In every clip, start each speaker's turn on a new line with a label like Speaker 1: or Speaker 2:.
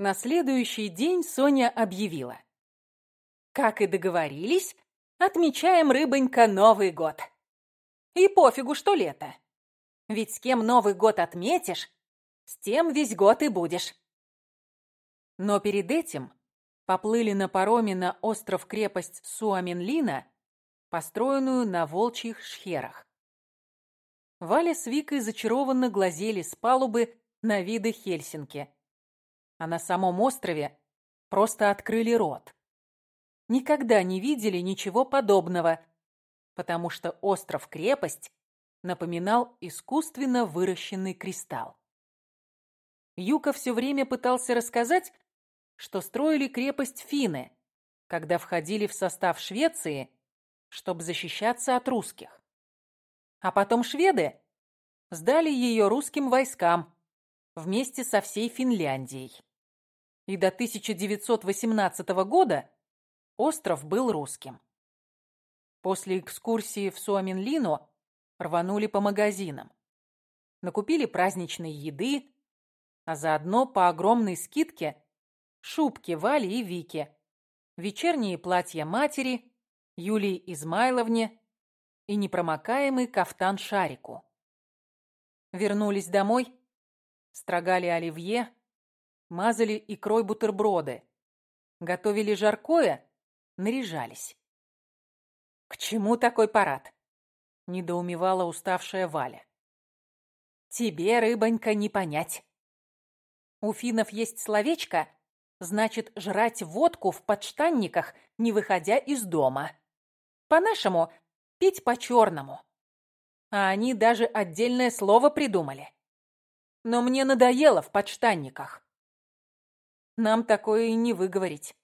Speaker 1: На следующий день Соня объявила. Как и договорились, отмечаем, рыбонька, Новый год. И пофигу, что лето. Ведь с кем Новый год отметишь, с тем весь год и будешь. Но перед этим поплыли на пароме на остров-крепость Суаминлина, построенную на волчьих шхерах. Валя с Викой зачарованно глазели с палубы на виды Хельсинки. А на самом острове просто открыли рот. Никогда не видели ничего подобного, потому что остров-крепость напоминал искусственно выращенный кристалл. Юка все время пытался рассказать, что строили крепость финны, когда входили в состав Швеции, чтобы защищаться от русских. А потом шведы сдали ее русским войскам вместе со всей Финляндией. И до 1918 года остров был русским. После экскурсии в Суаминлину рванули по магазинам. Накупили праздничной еды, а заодно по огромной скидке шубки Вали и Вики, вечерние платья матери, Юлии Измайловне и непромокаемый кафтан Шарику. Вернулись домой, строгали оливье, мазали икрой бутерброды, готовили жаркое, наряжались. «К чему такой парад?» — недоумевала уставшая Валя. «Тебе, рыбонька, не понять. У финнов есть словечко, значит, жрать водку в подштанниках, не выходя из дома. По-нашему, пить по-черному. А они даже отдельное слово придумали. Но мне надоело в подштанниках. Нам такое и не выговорить.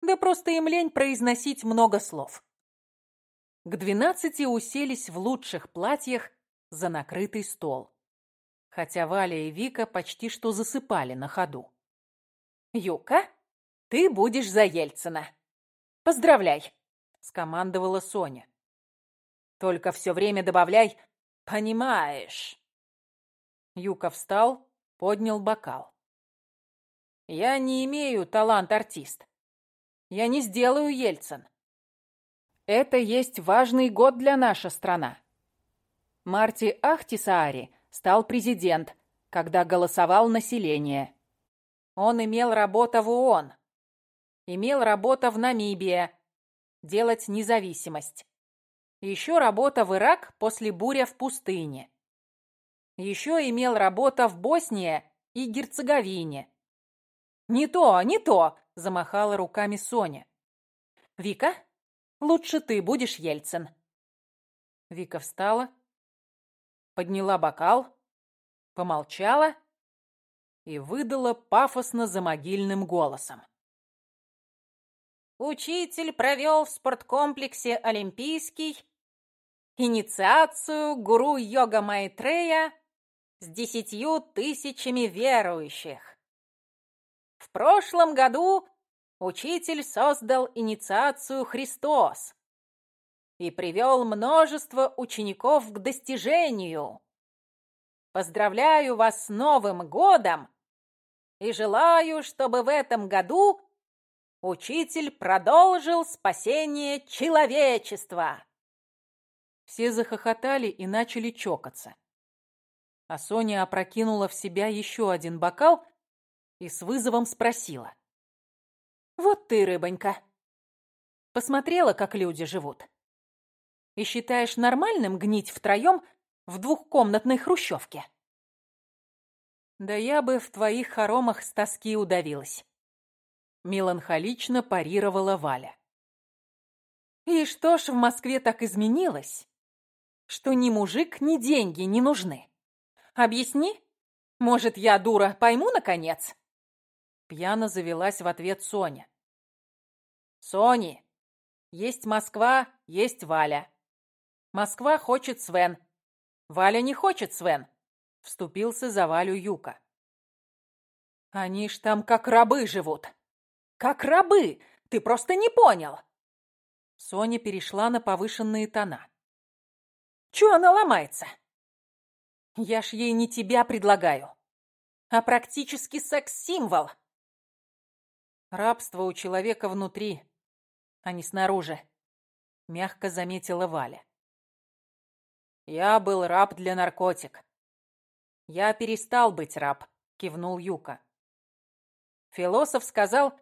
Speaker 1: Да просто им лень произносить много слов. К двенадцати уселись в лучших платьях за накрытый стол хотя Валя и Вика почти что засыпали на ходу. «Юка, ты будешь за Ельцина. Поздравляй!» — скомандовала Соня. «Только все время добавляй «понимаешь». Юка встал, поднял бокал. «Я не имею талант-артист. Я не сделаю Ельцин. Это есть важный год для нашей страны. Марти Ахтисаари стал президент, когда голосовал население. Он имел работу в ООН, имел работу в Намибии, делать независимость. Еще работа в Ирак после буря в пустыне. Еще имел работу в Боснии и Герцеговине. «Не то, не то!» – замахала руками Соня. «Вика, лучше ты будешь Ельцин». Вика встала, подняла бокал, помолчала и выдала пафосно за могильным голосом. Учитель провел в спорткомплексе «Олимпийский» инициацию гуру йога Майтрея с десятью тысячами верующих. В прошлом году учитель создал инициацию «Христос», и привел множество учеников к достижению. Поздравляю вас с Новым годом и желаю, чтобы в этом году учитель продолжил спасение человечества. Все захохотали и начали чокаться. А Соня опрокинула в себя еще один бокал и с вызовом спросила. «Вот ты, рыбонька, посмотрела, как люди живут?» и считаешь нормальным гнить втроем в двухкомнатной хрущевке? Да я бы в твоих хоромах с тоски удавилась. Меланхолично парировала Валя. И что ж в Москве так изменилось, что ни мужик, ни деньги не нужны? Объясни? Может, я, дура, пойму, наконец?» Пьяно завелась в ответ Соня. «Сони, есть Москва, есть Валя. Москва хочет Свен. Валя не хочет Свен. Вступился за Валю Юка. Они ж там как рабы живут. Как рабы! Ты просто не понял. Соня перешла на повышенные тона. Чё она ломается? Я ж ей не тебя предлагаю, а практически секс-символ. Рабство у человека внутри, а не снаружи, мягко заметила Валя. Я был раб для наркотик. Я перестал быть раб, кивнул Юка. Философ сказал,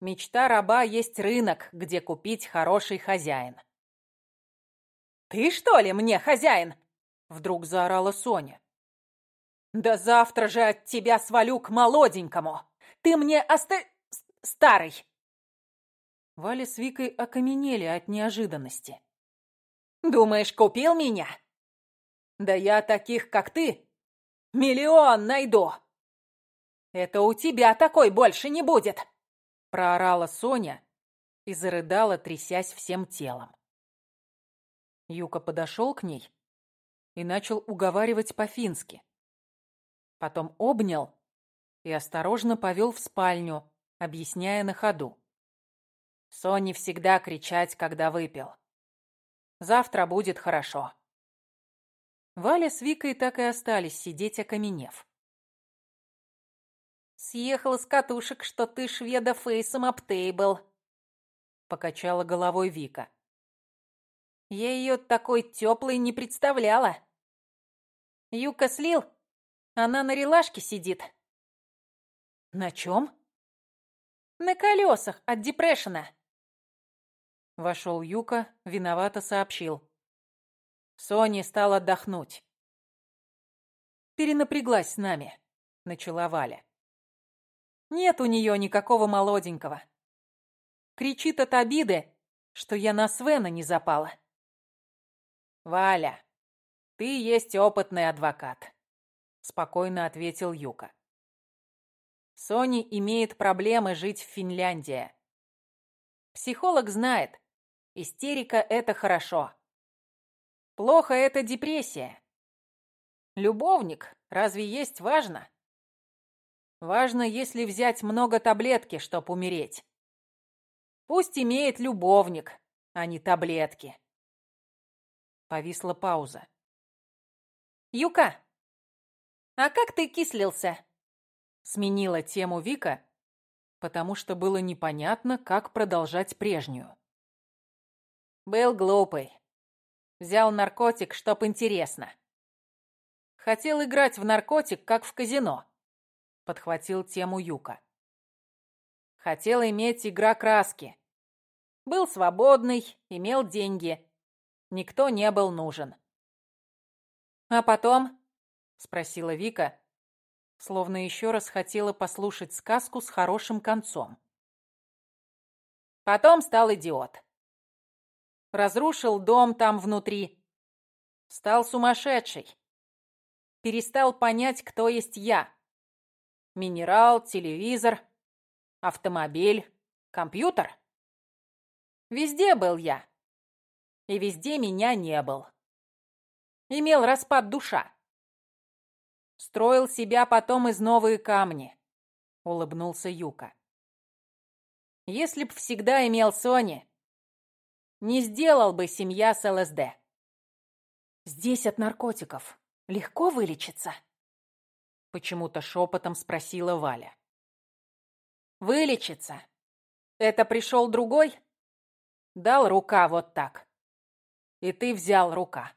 Speaker 1: мечта раба есть рынок, где купить хороший хозяин. «Ты что ли мне хозяин?» Вдруг заорала Соня. «Да завтра же от тебя свалю к молоденькому! Ты мне оста... старый!» Валя с Викой окаменели от неожиданности. «Думаешь, купил меня? Да я таких, как ты, миллион найду!» «Это у тебя такой больше не будет!» Проорала Соня и зарыдала, трясясь всем телом. Юка подошел к ней и начал уговаривать по-фински. Потом обнял и осторожно повел в спальню, объясняя на ходу. Соне всегда кричать, когда выпил. Завтра будет хорошо. Валя с Викой так и остались сидеть, окаменев. «Съехала с катушек, что ты шведа фейсом аптейбл», — покачала головой Вика. Я ее такой теплой не представляла. Юка слил, она на релашке сидит. На чем? На колесах от депрессиона. Вошел Юка, виновато сообщил. Соня стала отдохнуть. Перенапряглась с нами, начала Валя. Нет у нее никакого молоденького. Кричит от обиды, что я на Свена не запала. «Валя, ты есть опытный адвокат», — спокойно ответил Юка. Сони имеет проблемы жить в Финляндии. Психолог знает, истерика — это хорошо. Плохо — это депрессия. Любовник разве есть важно? Важно, если взять много таблетки, чтоб умереть. Пусть имеет любовник, а не таблетки. Повисла пауза. «Юка, а как ты кислился?» Сменила тему Вика, потому что было непонятно, как продолжать прежнюю. «Был глупый. Взял наркотик, чтоб интересно. Хотел играть в наркотик, как в казино», — подхватил тему Юка. «Хотел иметь игра краски. Был свободный, имел деньги» Никто не был нужен. «А потом?» — спросила Вика, словно еще раз хотела послушать сказку с хорошим концом. Потом стал идиот. Разрушил дом там внутри. Стал сумасшедший. Перестал понять, кто есть я. Минерал, телевизор, автомобиль, компьютер. Везде был я и везде меня не был. Имел распад душа. Строил себя потом из новые камни, улыбнулся Юка. Если б всегда имел Сони, не сделал бы семья с ЛСД. Здесь от наркотиков легко вылечиться? Почему-то шепотом спросила Валя. Вылечиться? Это пришел другой? Дал рука вот так и ты взял рука.